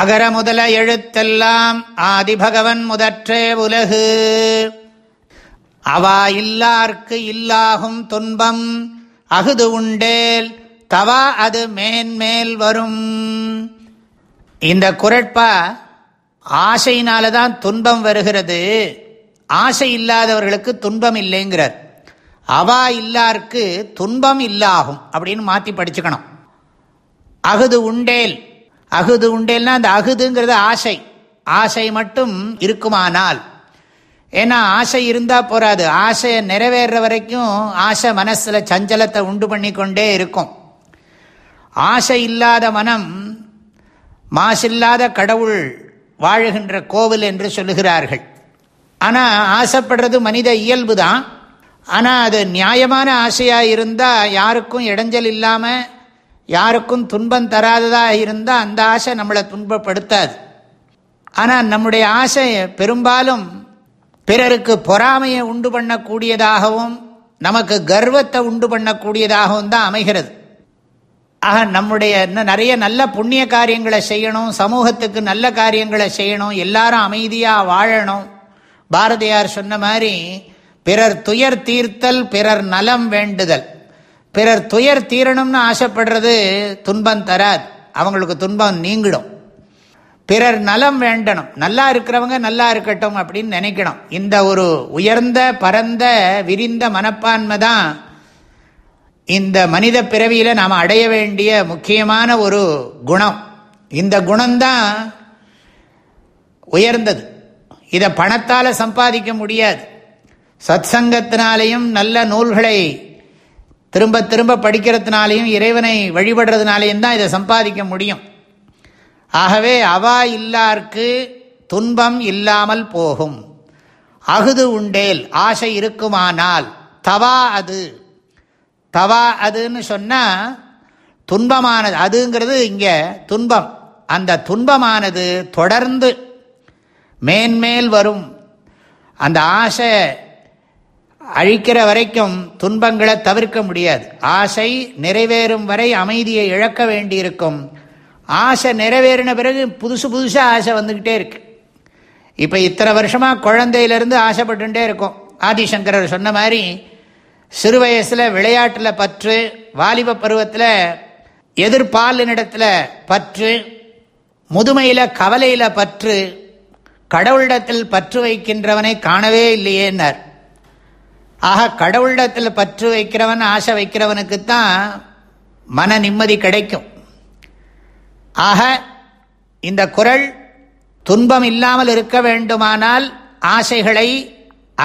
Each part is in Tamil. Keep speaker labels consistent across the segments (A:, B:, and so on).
A: அகர முதல எழுத்தெல்லாம் ஆதிபகவன் முதற்றே உலகு அவா இல்லார்க்கு இல்லாகும் துன்பம் அகுது உண்டேல் தவா அது மேன்மேல் வரும் இந்த குரட்பா ஆசையினால்தான் தான் துன்பம் வருகிறது ஆசை இல்லாதவர்களுக்கு துன்பம் இல்லைங்கிறார் அவா இல்லார்க்கு துன்பம் இல்லாகும் அப்படின்னு மாற்றி படிச்சுக்கணும் அகுது உண்டேல் அகுது உண்டேல்னா அந்த அகுதுங்கிறது ஆசை ஆசை மட்டும் இருக்குமானால் ஏன்னா ஆசை இருந்தால் போகாது ஆசையை நிறைவேற வரைக்கும் ஆசை மனசில் சஞ்சலத்தை உண்டு பண்ணி கொண்டே இருக்கும் ஆசை இல்லாத மனம் மாசில்லாத கடவுள் வாழுகின்ற கோவில் என்று சொல்லுகிறார்கள் ஆனால் ஆசைப்படுறது மனித இயல்பு தான் ஆனால் அது நியாயமான ஆசையாக இருந்தால் யாருக்கும் இடைஞ்சல் இல்லாமல் யாருக்கும் துன்பம் தராததாக இருந்தால் அந்த ஆசை நம்மளை துன்பப்படுத்தாது ஆனால் நம்முடைய ஆசை பெரும்பாலும் பிறருக்கு பொறாமையை உண்டு பண்ணக்கூடியதாகவும் நமக்கு கர்வத்தை உண்டு பண்ணக்கூடியதாகவும் தான் அமைகிறது ஆக நம்முடைய நிறைய நல்ல புண்ணிய காரியங்களை செய்யணும் சமூகத்துக்கு நல்ல காரியங்களை செய்யணும் எல்லாரும் அமைதியாக வாழணும் பாரதியார் சொன்ன மாதிரி பிறர் துயர் தீர்த்தல் பிறர் நலம் வேண்டுதல் பிறர் துயர் தீரணும்னு ஆசைப்படுறது துன்பம் தராது அவங்களுக்கு துன்பம் நீங்கிடும் பிறர் நலம் வேண்டணும் நல்லா இருக்கிறவங்க நல்லா இருக்கட்டும் அப்படின்னு நினைக்கணும் இந்த ஒரு உயர்ந்த பரந்த விரிந்த மனப்பான்மை தான் இந்த மனித பிறவியில் நாம் அடைய வேண்டிய முக்கியமான ஒரு குணம் இந்த குணம்தான் உயர்ந்தது இதை பணத்தால் சம்பாதிக்க முடியாது சத்சங்கத்தினாலையும் நல்ல நூல்களை திரும்ப திரும்ப படிக்கிறதுனாலையும் இறைவனை வழிபடுறதுனாலையும் தான் இதை சம்பாதிக்க முடியும் ஆகவே அவா இல்லார்க்கு துன்பம் இல்லாமல் போகும் அகுது உண்டேல் ஆசை இருக்குமானால் தவா அது தவா அதுன்னு சொன்னால் துன்பமானது அதுங்கிறது இங்கே துன்பம் அந்த துன்பமானது தொடர்ந்து மேன்மேல் வரும் அந்த ஆசை அழிக்கிற வரைக்கும் துன்பங்களை தவிர்க்க முடியாது ஆசை நிறைவேறும் வரை அமைதியை இழக்க வேண்டியிருக்கும் ஆசை நிறைவேறின பிறகு புதுசு புதுசாக ஆசை வந்துக்கிட்டே இருக்கு இப்போ இத்தனை வருஷமாக குழந்தையிலேருந்து ஆசைப்பட்டுட்டே இருக்கும் ஆதிசங்கரர் சொன்ன மாதிரி சிறு வயசில் விளையாட்டில் பற்று வாலிப பருவத்தில் எதிர்பாலினிடத்தில் பற்று முதுமையில் கவலையில் பற்று கடவுளிடத்தில் பற்று வைக்கின்றவனை காணவே இல்லையேன்னார் ஆக கடவுளிடத்தில் பற்று வைக்கிறவன் ஆசை வைக்கிறவனுக்குத்தான் மன நிம்மதி கிடைக்கும் ஆக இந்த குரல் துன்பம் இல்லாமல் இருக்க வேண்டுமானால் ஆசைகளை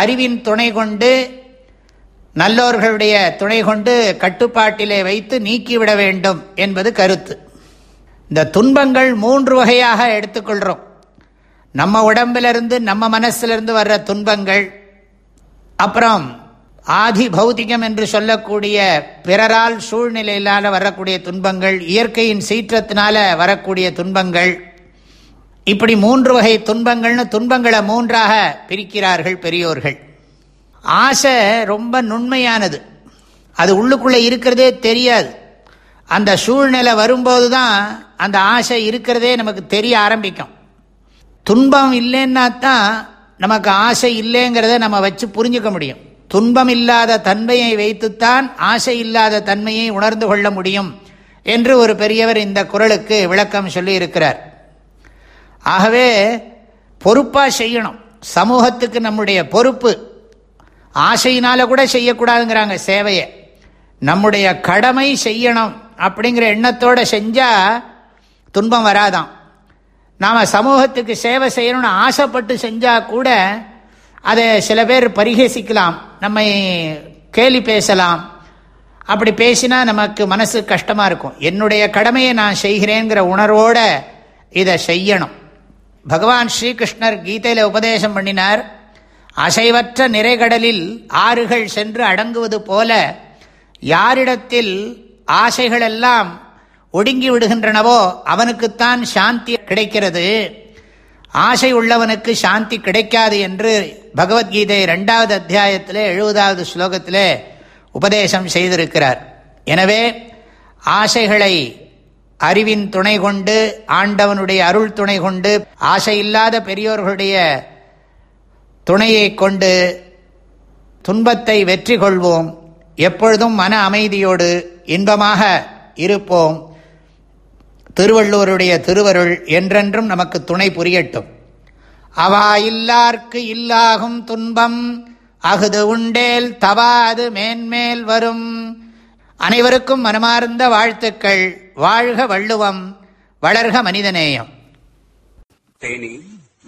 A: அறிவின் துணை கொண்டு நல்லோர்களுடைய துணை கொண்டு கட்டுப்பாட்டிலே வைத்து நீக்கிவிட வேண்டும் என்பது கருத்து இந்த துன்பங்கள் மூன்று வகையாக எடுத்துக்கொள்கிறோம் நம்ம உடம்பிலிருந்து நம்ம மனசிலிருந்து வர்ற துன்பங்கள் அப்புறம் ஆதி பௌத்திகம் என்று சொல்லக்கூடிய பிறரால் சூழ்நிலையிலான வரக்கூடிய துன்பங்கள் இயற்கையின் சீற்றத்தினால வரக்கூடிய துன்பங்கள் இப்படி மூன்று வகை துன்பங்கள்னு துன்பங்களை மூன்றாக பிரிக்கிறார்கள் பெரியோர்கள் ஆசை ரொம்ப நுண்மையானது அது உள்ளுக்குள்ளே இருக்கிறதே தெரியாது அந்த சூழ்நிலை வரும்போது தான் அந்த ஆசை இருக்கிறதே நமக்கு தெரிய ஆரம்பிக்கும் துன்பம் இல்லைன்னா தான் நமக்கு ஆசை இல்லைங்கிறத நம்ம வச்சு புரிஞ்சுக்க முடியும் துன்பமில்லாத தன்மையை வைத்துத்தான் ஆசை இல்லாத தன்மையை உணர்ந்து கொள்ள முடியும் என்று ஒரு பெரியவர் இந்த குரலுக்கு விளக்கம் சொல்லியிருக்கிறார் ஆகவே பொறுப்பாக செய்யணும் சமூகத்துக்கு நம்முடைய பொறுப்பு ஆசையினால் கூட செய்யக்கூடாதுங்கிறாங்க சேவையை நம்முடைய கடமை செய்யணும் அப்படிங்கிற எண்ணத்தோடு செஞ்சால் துன்பம் வராதான் நாம் சமூகத்துக்கு சேவை செய்யணும்னு ஆசைப்பட்டு செஞ்சால் கூட அதை சில பேர் பரிகசிக்கலாம் நம்மை கேலி பேசலாம் அப்படி பேசினா நமக்கு மனசு கஷ்டமாக இருக்கும் என்னுடைய கடமையை நான் செய்கிறேங்கிற உணர்வோடு இதை செய்யணும் பகவான் ஸ்ரீகிருஷ்ணர் கீதையில் உபதேசம் பண்ணினார் அசைவற்ற நிறைகடலில் ஆறுகள் சென்று அடங்குவது போல யாரிடத்தில் ஆசைகளெல்லாம் ஒடுங்கி விடுகின்றனவோ அவனுக்குத்தான் சாந்தி கிடைக்கிறது ஆசை உள்ளவனுக்கு சாந்தி கிடைக்காது என்று பகவத்கீதை ரெண்டாவது அத்தியாயத்தில் எழுபதாவது ஸ்லோகத்தில் உபதேசம் செய்திருக்கிறார் எனவே ஆசைகளை அறிவின் துணை கொண்டு ஆண்டவனுடைய அருள் துணை கொண்டு ஆசை இல்லாத பெரியோர்களுடைய துணையை கொண்டு துன்பத்தை வெற்றி கொள்வோம் எப்பொழுதும் மன அமைதியோடு இன்பமாக இருப்போம் திருவள்ளுவருடைய திருவருள் என்றென்றும் நமக்கு துணை புரியட்டும் அவா இல்லார்க்கு இல்லாகும் துன்பம் அகுது உண்டேல் தவா அது மேன்மேல் வரும் அனைவருக்கும் மனமார்ந்த வாழ்த்துக்கள் வாழ்க வள்ளுவம் வளர்க மனிதநேயம் தேனி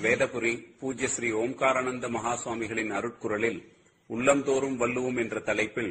A: வேதபுரி பூஜ்ய ஸ்ரீ ஓம்காரானந்த மகாசுவாமிகளின் அருட்குரலில் உள்ளந்தோறும் வள்ளுவோம் என்ற தலைப்பில்